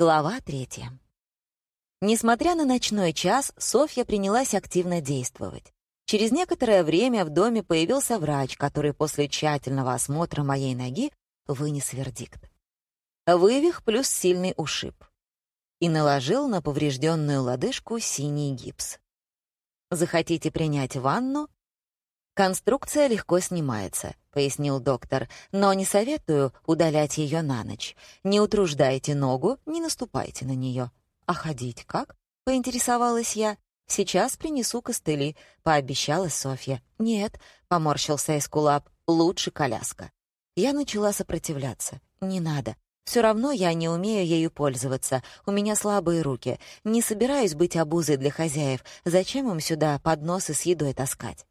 Глава третья. Несмотря на ночной час, Софья принялась активно действовать. Через некоторое время в доме появился врач, который после тщательного осмотра моей ноги вынес вердикт. Вывих плюс сильный ушиб. И наложил на поврежденную лодыжку синий гипс. Захотите принять ванну? Конструкция легко снимается, пояснил доктор, но не советую удалять ее на ночь. Не утруждайте ногу, не наступайте на нее. «А ходить как?» — поинтересовалась я. «Сейчас принесу костыли», — пообещала Софья. «Нет», — поморщился Эскулап, — «лучше коляска». Я начала сопротивляться. «Не надо. Все равно я не умею ею пользоваться. У меня слабые руки. Не собираюсь быть обузой для хозяев. Зачем им сюда подносы с едой таскать?»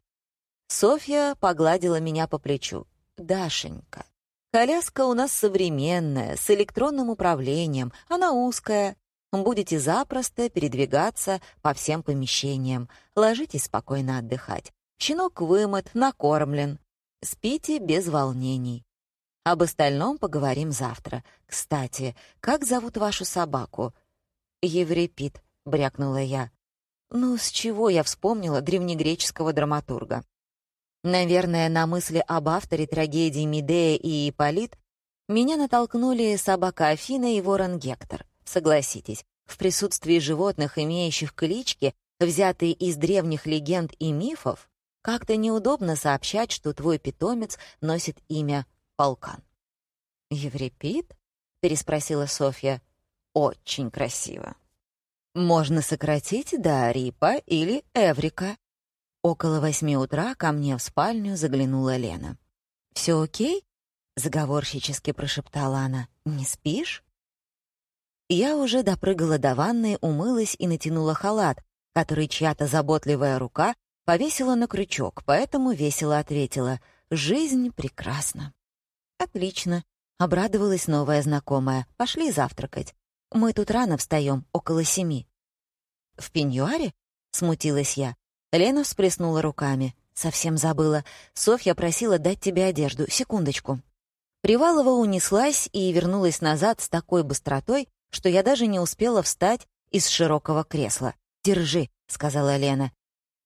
Софья погладила меня по плечу. «Дашенька, коляска у нас современная, с электронным управлением. Она узкая, Будете запросто передвигаться по всем помещениям. Ложитесь спокойно отдыхать. Щенок вымыт, накормлен. Спите без волнений. Об остальном поговорим завтра. Кстати, как зовут вашу собаку? Еврипид, брякнула я. Ну, с чего я вспомнила древнегреческого драматурга? Наверное, на мысли об авторе трагедии Медея и Ипполит меня натолкнули собака Афина и ворон Гектор. Согласитесь, в присутствии животных, имеющих клички, взятые из древних легенд и мифов, как-то неудобно сообщать, что твой питомец носит имя Полкан. «Еврипид?» — переспросила Софья. «Очень красиво. Можно сократить до Рипа или Эврика». Около восьми утра ко мне в спальню заглянула Лена. «Все окей?» — заговорщически прошептала она. «Не спишь?» Я уже допрыгала до ванны, умылась и натянула халат, который чья-то заботливая рука повесила на крючок, поэтому весело ответила «Жизнь прекрасна». «Отлично», — обрадовалась новая знакомая. «Пошли завтракать. Мы тут рано встаем, около семи». «В пеньюаре?» — смутилась я. Лена всплеснула руками. «Совсем забыла. Софья просила дать тебе одежду. Секундочку». Привалова унеслась и вернулась назад с такой быстротой, что я даже не успела встать из широкого кресла. «Держи», — сказала Лена.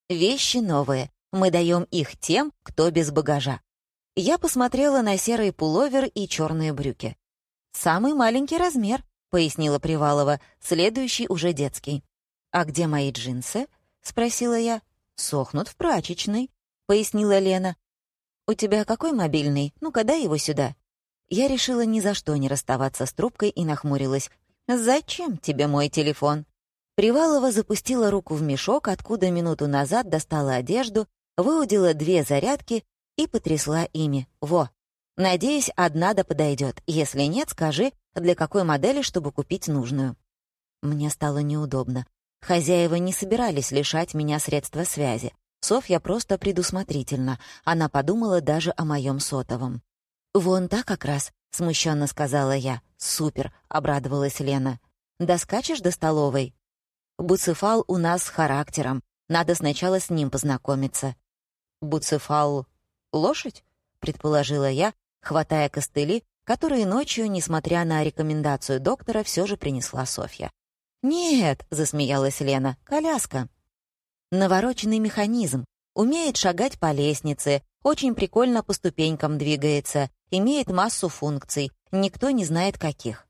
«Вещи новые. Мы даем их тем, кто без багажа». Я посмотрела на серый пуловер и черные брюки. «Самый маленький размер», — пояснила Привалова, следующий уже детский. «А где мои джинсы?» — спросила я. «Сохнут в прачечной», — пояснила Лена. «У тебя какой мобильный? Ну-ка, дай его сюда». Я решила ни за что не расставаться с трубкой и нахмурилась. «Зачем тебе мой телефон?» Привалова запустила руку в мешок, откуда минуту назад достала одежду, выудила две зарядки и потрясла ими. «Во! Надеюсь, одна да подойдет. Если нет, скажи, для какой модели, чтобы купить нужную». Мне стало неудобно. Хозяева не собирались лишать меня средства связи. Софья просто предусмотрительна. Она подумала даже о моем сотовом. «Вон так как раз», — смущенно сказала я. «Супер», — обрадовалась Лена. «Доскачешь до столовой?» «Буцефал у нас с характером. Надо сначала с ним познакомиться». «Буцефал — лошадь?» — предположила я, хватая костыли, которые ночью, несмотря на рекомендацию доктора, все же принесла Софья. «Нет», — засмеялась Лена, — «коляска». Навороченный механизм. Умеет шагать по лестнице, очень прикольно по ступенькам двигается, имеет массу функций, никто не знает каких.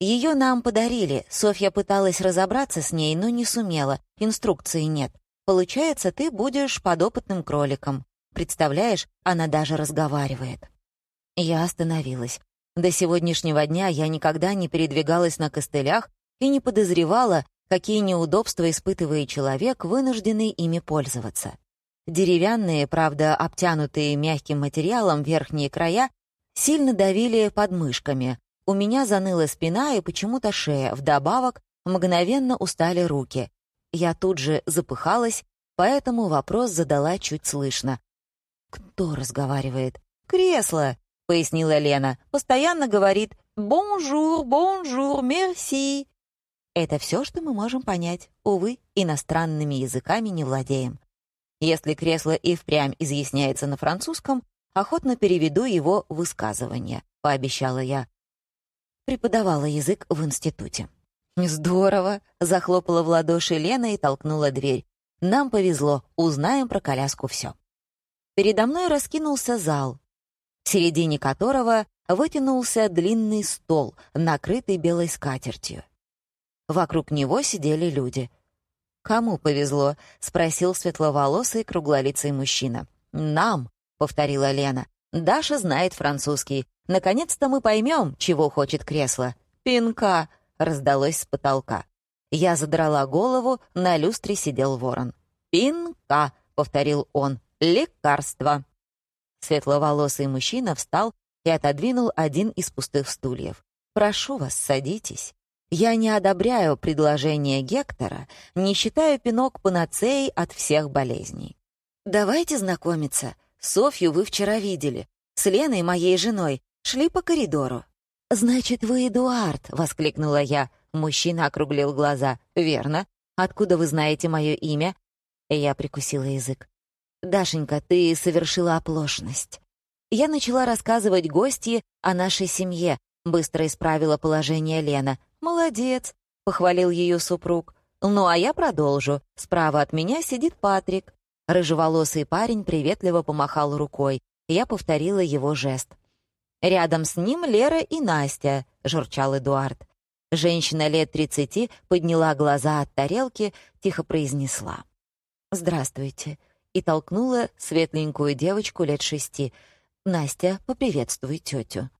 Ее нам подарили, Софья пыталась разобраться с ней, но не сумела, инструкции нет. Получается, ты будешь подопытным кроликом. Представляешь, она даже разговаривает. Я остановилась. До сегодняшнего дня я никогда не передвигалась на костылях и не подозревала, какие неудобства испытывает человек, вынужденный ими пользоваться. Деревянные, правда, обтянутые мягким материалом верхние края сильно давили подмышками. У меня заныла спина и почему-то шея, вдобавок мгновенно устали руки. Я тут же запыхалась, поэтому вопрос задала чуть слышно. «Кто разговаривает?» «Кресло», — пояснила Лена. «Постоянно говорит «bonjour, bonjour, merci». Это все, что мы можем понять. Увы, иностранными языками не владеем. Если кресло и впрямь изъясняется на французском, охотно переведу его высказывание, пообещала я. Преподавала язык в институте. «Здорово!» — захлопала в ладоши Лена и толкнула дверь. «Нам повезло, узнаем про коляску все». Передо мной раскинулся зал, в середине которого вытянулся длинный стол, накрытый белой скатертью. Вокруг него сидели люди. «Кому повезло?» — спросил светловолосый круглолицый мужчина. «Нам», — повторила Лена. «Даша знает французский. Наконец-то мы поймем, чего хочет кресло». «Пинка!» — раздалось с потолка. Я задрала голову, на люстре сидел ворон. «Пинка!» — повторил он. «Лекарство!» Светловолосый мужчина встал и отодвинул один из пустых стульев. «Прошу вас, садитесь. Я не одобряю предложение Гектора, не считаю пинок панацеей от всех болезней. Давайте знакомиться. Софью вы вчера видели. С Леной, моей женой, шли по коридору. «Значит, вы Эдуард!» — воскликнула я. Мужчина округлил глаза. «Верно. Откуда вы знаете мое имя?» Я прикусила язык. «Дашенька, ты совершила оплошность». Я начала рассказывать гостье о нашей семье. Быстро исправила положение Лена. «Молодец», — похвалил ее супруг. «Ну, а я продолжу. Справа от меня сидит Патрик». Рыжеволосый парень приветливо помахал рукой. Я повторила его жест. Рядом с ним Лера и Настя», — журчал Эдуард. Женщина лет тридцати подняла глаза от тарелки, тихо произнесла. «Здравствуйте», и толкнула светленькую девочку лет шести. «Настя, поприветствуй тетю».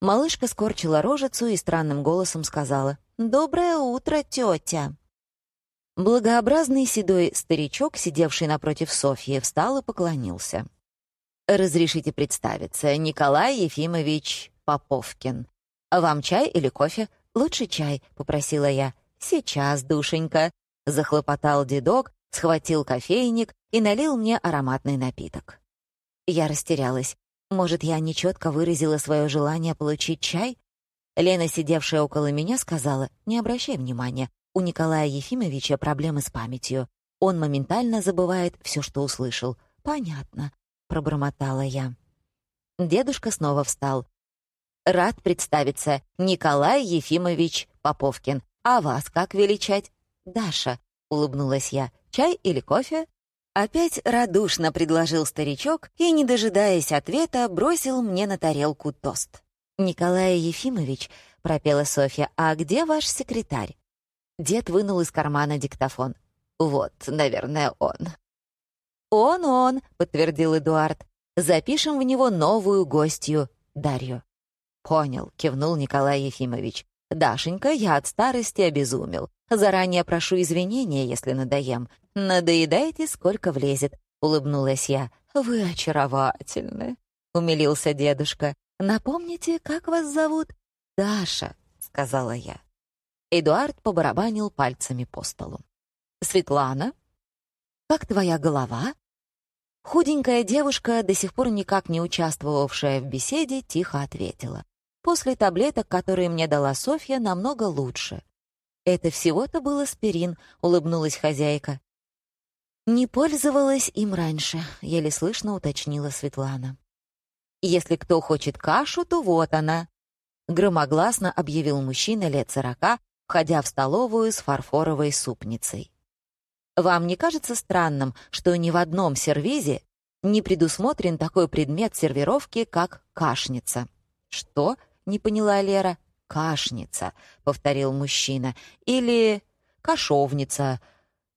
Малышка скорчила рожицу и странным голосом сказала «Доброе утро, тетя». Благообразный седой старичок, сидевший напротив Софьи, встал и поклонился. «Разрешите представиться, Николай Ефимович Поповкин. Вам чай или кофе? Лучше чай», — попросила я. «Сейчас, душенька», — захлопотал дедок, схватил кофейник и налил мне ароматный напиток. Я растерялась. Может, я нечетко выразила свое желание получить чай? Лена, сидевшая около меня, сказала, «Не обращай внимания, у Николая Ефимовича проблемы с памятью. Он моментально забывает все, что услышал». «Понятно», — пробормотала я. Дедушка снова встал. «Рад представиться, Николай Ефимович Поповкин. А вас как величать?» «Даша», — улыбнулась я. «Чай или кофе?» Опять радушно предложил старичок и, не дожидаясь ответа, бросил мне на тарелку тост. «Николай Ефимович», — пропела Софья, — «а где ваш секретарь?» Дед вынул из кармана диктофон. «Вот, наверное, он». «Он, он», — подтвердил Эдуард. «Запишем в него новую гостью, Дарью». «Понял», — кивнул Николай Ефимович. «Дашенька, я от старости обезумел. Заранее прошу извинения, если надоем. Надоедайте, сколько влезет», — улыбнулась я. «Вы очаровательны», — умилился дедушка. «Напомните, как вас зовут?» «Даша», — сказала я. Эдуард побарабанил пальцами по столу. «Светлана, как твоя голова?» Худенькая девушка, до сих пор никак не участвовавшая в беседе, тихо ответила. «После таблеток, которые мне дала Софья, намного лучше». «Это всего-то был аспирин», — улыбнулась хозяйка. «Не пользовалась им раньше», — еле слышно уточнила Светлана. «Если кто хочет кашу, то вот она», — громогласно объявил мужчина лет сорока, входя в столовую с фарфоровой супницей. Вам не кажется странным, что ни в одном сервизе не предусмотрен такой предмет сервировки, как кашница? Что? Не поняла Лера. Кашница, повторил мужчина. Или кашовница.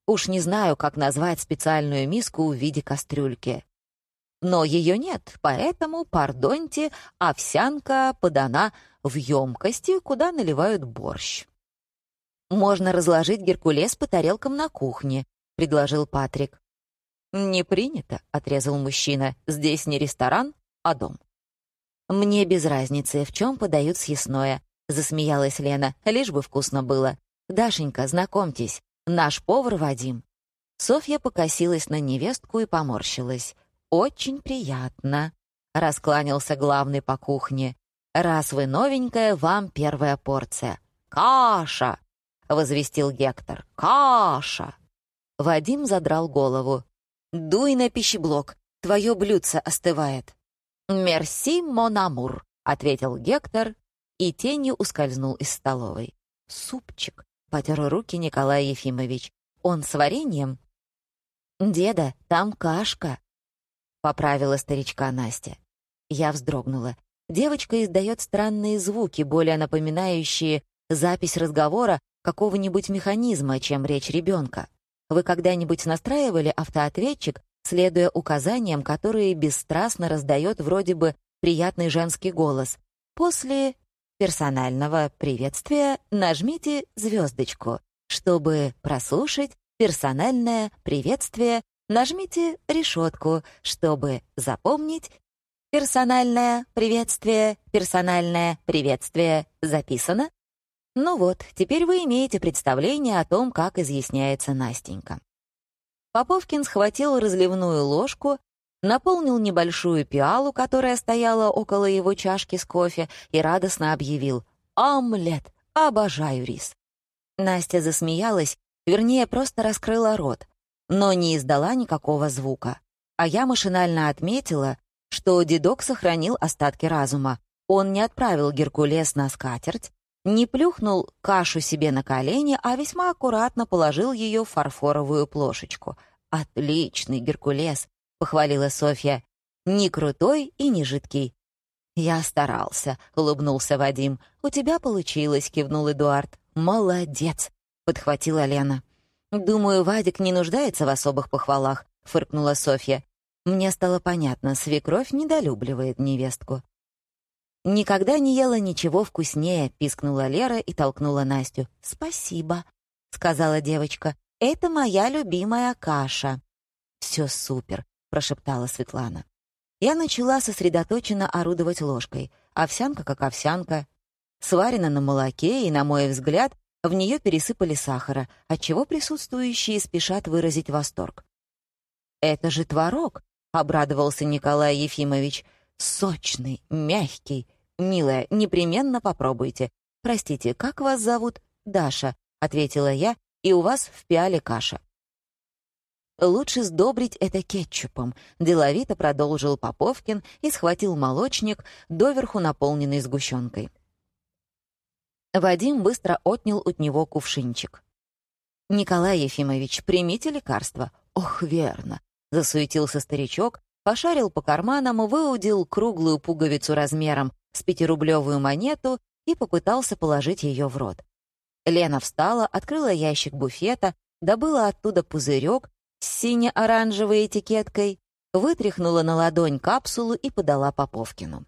Уж не знаю, как назвать специальную миску в виде кастрюльки. Но ее нет, поэтому, пардоньте, овсянка подана в емкости, куда наливают борщ. Можно разложить геркулес по тарелкам на кухне, — предложил Патрик. «Не принято», — отрезал мужчина. «Здесь не ресторан, а дом». «Мне без разницы, в чем подают съестное», — засмеялась Лена, лишь бы вкусно было. «Дашенька, знакомьтесь, наш повар Вадим». Софья покосилась на невестку и поморщилась. «Очень приятно», — раскланялся главный по кухне. «Раз вы новенькая, вам первая порция». «Каша!» — возвестил Гектор. «Каша!» Вадим задрал голову. «Дуй на пищеблок, твое блюдце остывает». «Мерси, Монамур», — ответил Гектор и тенью ускользнул из столовой. «Супчик», — потер руки Николай Ефимович. «Он с вареньем?» «Деда, там кашка», — поправила старичка Настя. Я вздрогнула. Девочка издает странные звуки, более напоминающие запись разговора какого-нибудь механизма, чем речь ребенка. Вы когда-нибудь настраивали автоответчик, следуя указаниям, которые бесстрастно раздает вроде бы приятный женский голос? После персонального приветствия нажмите звездочку. Чтобы прослушать персональное приветствие, нажмите решетку. Чтобы запомнить персональное приветствие, персональное приветствие записано? Ну вот, теперь вы имеете представление о том, как изъясняется Настенька. Поповкин схватил разливную ложку, наполнил небольшую пиалу, которая стояла около его чашки с кофе, и радостно объявил «Омлет! Обожаю рис!». Настя засмеялась, вернее, просто раскрыла рот, но не издала никакого звука. А я машинально отметила, что дедок сохранил остатки разума. Он не отправил Геркулес на скатерть, не плюхнул кашу себе на колени, а весьма аккуратно положил ее в фарфоровую плошечку. «Отличный Геркулес!» — похвалила Софья. «Не крутой и не жидкий». «Я старался», — улыбнулся Вадим. «У тебя получилось», — кивнул Эдуард. «Молодец», — подхватила Лена. «Думаю, Вадик не нуждается в особых похвалах», — фыркнула Софья. Мне стало понятно, свекровь недолюбливает невестку. «Никогда не ела ничего вкуснее», — пискнула Лера и толкнула Настю. «Спасибо», — сказала девочка. «Это моя любимая каша». «Все супер», — прошептала Светлана. Я начала сосредоточенно орудовать ложкой. Овсянка как овсянка. Сварена на молоке, и, на мой взгляд, в нее пересыпали сахара, отчего присутствующие спешат выразить восторг. «Это же творог», — обрадовался Николай Ефимович. Сочный, мягкий. Милая, непременно попробуйте. Простите, как вас зовут? Даша, ответила я, и у вас в пиале каша. Лучше сдобрить это кетчупом, деловито продолжил Поповкин и схватил молочник, доверху наполненный сгущенкой. Вадим быстро отнял от него кувшинчик. «Николай Ефимович, примите лекарство». «Ох, верно», — засуетился старичок, пошарил по карманам, выудил круглую пуговицу размером с пятирублевую монету и попытался положить ее в рот. Лена встала, открыла ящик буфета, добыла оттуда пузырек сине-оранжевой этикеткой, вытряхнула на ладонь капсулу и подала Поповкину.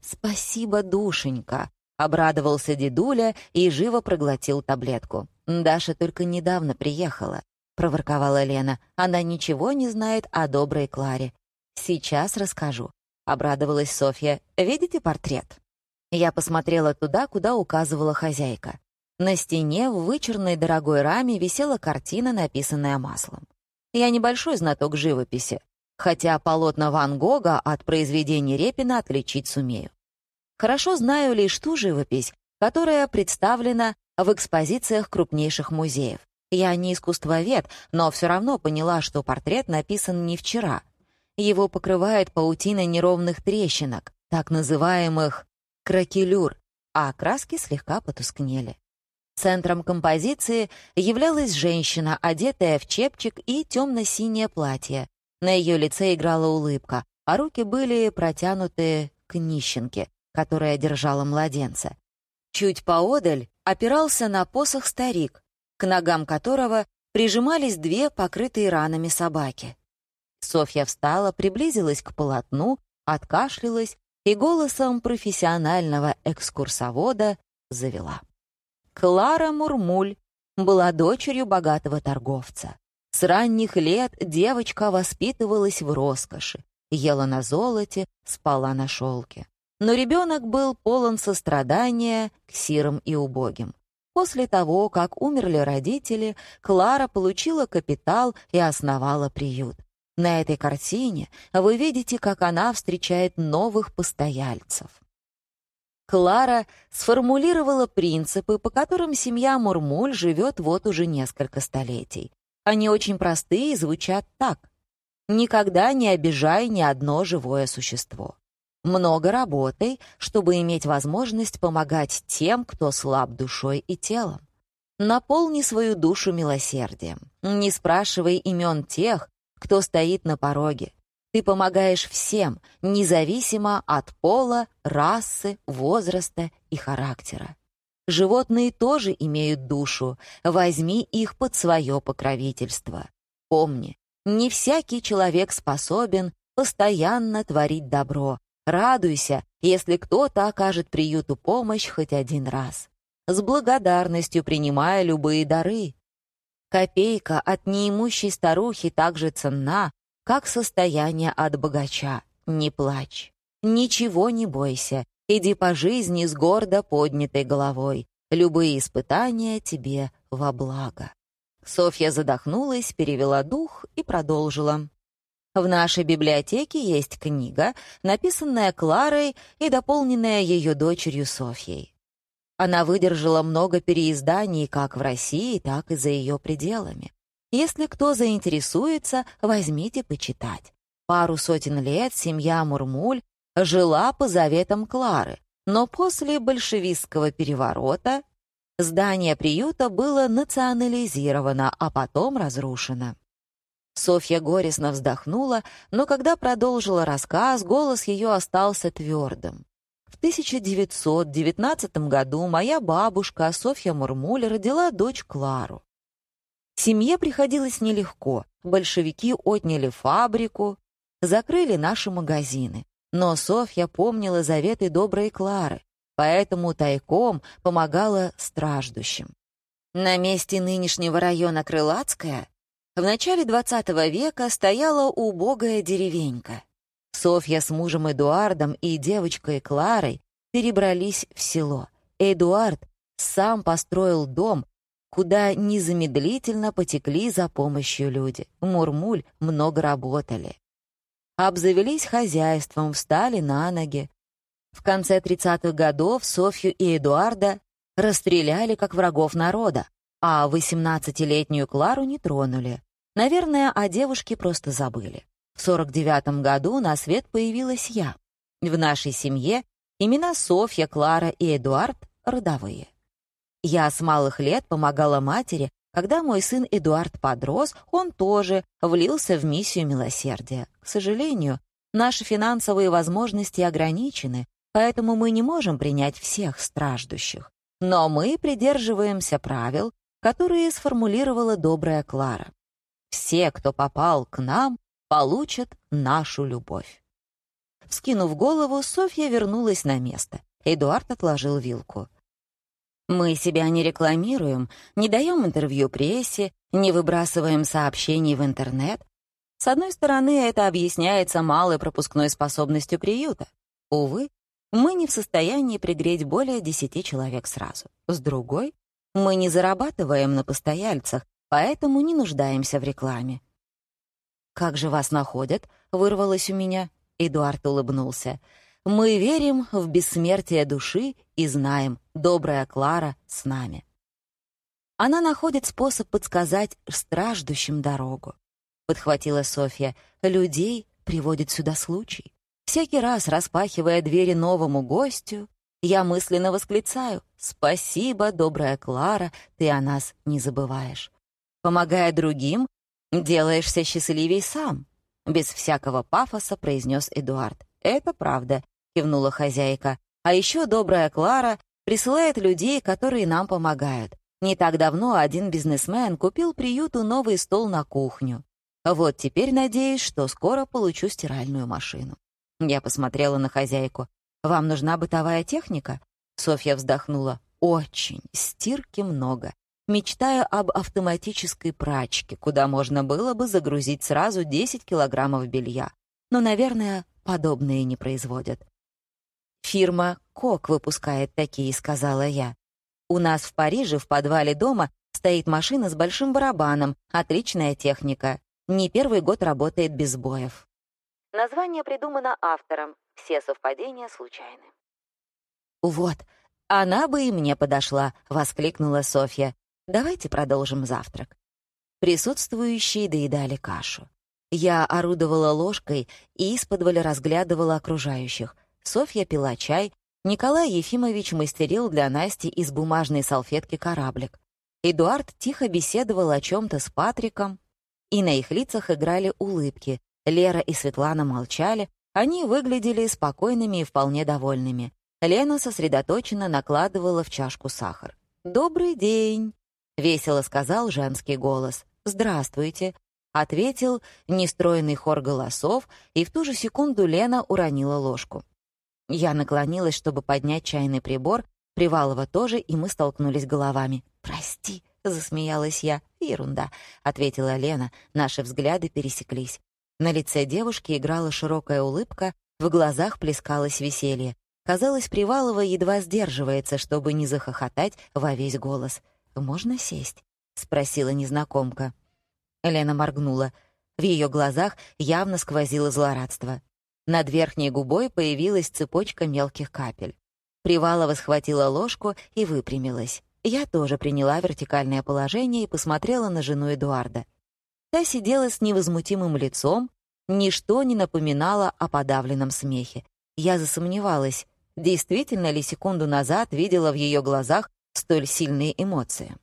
«Спасибо, душенька!» — обрадовался дедуля и живо проглотил таблетку. «Даша только недавно приехала», — проворковала Лена. «Она ничего не знает о доброй Кларе. «Сейчас расскажу», — обрадовалась Софья. «Видите портрет?» Я посмотрела туда, куда указывала хозяйка. На стене в вычурной дорогой раме висела картина, написанная маслом. Я небольшой знаток живописи, хотя полотна Ван Гога от произведений Репина отличить сумею. Хорошо знаю лишь ту живопись, которая представлена в экспозициях крупнейших музеев. Я не искусствовед, но все равно поняла, что портрет написан не вчера — его покрывает паутина неровных трещинок, так называемых кракелюр, а краски слегка потускнели. Центром композиции являлась женщина, одетая в чепчик и темно-синее платье. На ее лице играла улыбка, а руки были протянуты к нищенке, которая держала младенца. Чуть поодаль опирался на посох старик, к ногам которого прижимались две покрытые ранами собаки. Софья встала, приблизилась к полотну, откашлялась и голосом профессионального экскурсовода завела. Клара Мурмуль была дочерью богатого торговца. С ранних лет девочка воспитывалась в роскоши, ела на золоте, спала на шелке. Но ребенок был полон сострадания к сирым и убогим. После того, как умерли родители, Клара получила капитал и основала приют. На этой картине вы видите, как она встречает новых постояльцев. Клара сформулировала принципы, по которым семья Мурмуль живет вот уже несколько столетий. Они очень простые и звучат так. «Никогда не обижай ни одно живое существо». много работай, чтобы иметь возможность помогать тем, кто слаб душой и телом. Наполни свою душу милосердием. Не спрашивай имен тех, кто стоит на пороге. Ты помогаешь всем, независимо от пола, расы, возраста и характера. Животные тоже имеют душу, возьми их под свое покровительство. Помни, не всякий человек способен постоянно творить добро. Радуйся, если кто-то окажет приюту помощь хоть один раз. С благодарностью принимая любые дары. Копейка от неимущей старухи так же ценна, как состояние от богача. Не плачь. Ничего не бойся. Иди по жизни с гордо поднятой головой. Любые испытания тебе во благо. Софья задохнулась, перевела дух и продолжила. В нашей библиотеке есть книга, написанная Кларой и дополненная ее дочерью Софьей. Она выдержала много переизданий как в России, так и за ее пределами. Если кто заинтересуется, возьмите почитать. Пару сотен лет семья Мурмуль жила по заветам Клары, но после большевистского переворота здание приюта было национализировано, а потом разрушено. Софья горестно вздохнула, но когда продолжила рассказ, голос ее остался твердым. В 1919 году моя бабушка Софья Мурмуль родила дочь Клару. Семье приходилось нелегко. Большевики отняли фабрику, закрыли наши магазины. Но Софья помнила заветы доброй Клары, поэтому тайком помогала страждущим. На месте нынешнего района Крылатская в начале XX века стояла убогая деревенька. Софья с мужем Эдуардом и девочкой Кларой перебрались в село. Эдуард сам построил дом, куда незамедлительно потекли за помощью люди. Мурмуль много работали. Обзавелись хозяйством, встали на ноги. В конце 30-х годов Софью и Эдуарда расстреляли как врагов народа, а 18-летнюю Клару не тронули. Наверное, о девушке просто забыли. В 49-м году на свет появилась я. В нашей семье имена Софья, Клара и Эдуард родовые. Я с малых лет помогала матери, когда мой сын Эдуард подрос, он тоже влился в миссию милосердия. К сожалению, наши финансовые возможности ограничены, поэтому мы не можем принять всех страждущих. Но мы придерживаемся правил, которые сформулировала добрая Клара. Все, кто попал к нам, получат нашу любовь. Вскинув голову, Софья вернулась на место. Эдуард отложил вилку. Мы себя не рекламируем, не даем интервью прессе, не выбрасываем сообщений в интернет. С одной стороны, это объясняется малой пропускной способностью приюта. Увы, мы не в состоянии пригреть более десяти человек сразу. С другой, мы не зарабатываем на постояльцах, поэтому не нуждаемся в рекламе. «Как же вас находят?» — вырвалось у меня. Эдуард улыбнулся. Мы верим в бессмертие души и знаем, добрая Клара с нами. Она находит способ подсказать страждущим дорогу. Подхватила Софья. Людей приводит сюда случай. Всякий раз, распахивая двери новому гостю, я мысленно восклицаю «Спасибо, добрая Клара, ты о нас не забываешь». Помогая другим, делаешься счастливей сам. Без всякого пафоса произнес Эдуард. Это правда, кивнула хозяйка. «А еще добрая Клара присылает людей, которые нам помогают. Не так давно один бизнесмен купил приюту новый стол на кухню. Вот теперь надеюсь, что скоро получу стиральную машину». Я посмотрела на хозяйку. «Вам нужна бытовая техника?» Софья вздохнула. «Очень. Стирки много. Мечтаю об автоматической прачке, куда можно было бы загрузить сразу 10 килограммов белья. Но, наверное, подобные не производят. «Фирма «Кок» выпускает такие», — сказала я. «У нас в Париже в подвале дома стоит машина с большим барабаном, отличная техника. Не первый год работает без сбоев». Название придумано автором, все совпадения случайны. «Вот, она бы и мне подошла», — воскликнула Софья. «Давайте продолжим завтрак». Присутствующие доедали кашу. Я орудовала ложкой и исподволь разглядывала окружающих — Софья пила чай, Николай Ефимович мастерил для Насти из бумажной салфетки кораблик. Эдуард тихо беседовал о чем-то с Патриком, и на их лицах играли улыбки. Лера и Светлана молчали, они выглядели спокойными и вполне довольными. Лена сосредоточенно накладывала в чашку сахар. «Добрый день!» — весело сказал женский голос. «Здравствуйте!» — ответил нестроенный хор голосов, и в ту же секунду Лена уронила ложку. Я наклонилась, чтобы поднять чайный прибор, Привалова тоже, и мы столкнулись головами. «Прости», — засмеялась я. «Ерунда», — ответила Лена. Наши взгляды пересеклись. На лице девушки играла широкая улыбка, в глазах плескалось веселье. Казалось, Привалова едва сдерживается, чтобы не захохотать во весь голос. «Можно сесть?» — спросила незнакомка. Лена моргнула. В ее глазах явно сквозило злорадство. Над верхней губой появилась цепочка мелких капель. Привалова схватила ложку и выпрямилась. Я тоже приняла вертикальное положение и посмотрела на жену Эдуарда. Та сидела с невозмутимым лицом, ничто не напоминало о подавленном смехе. Я засомневалась, действительно ли секунду назад видела в ее глазах столь сильные эмоции.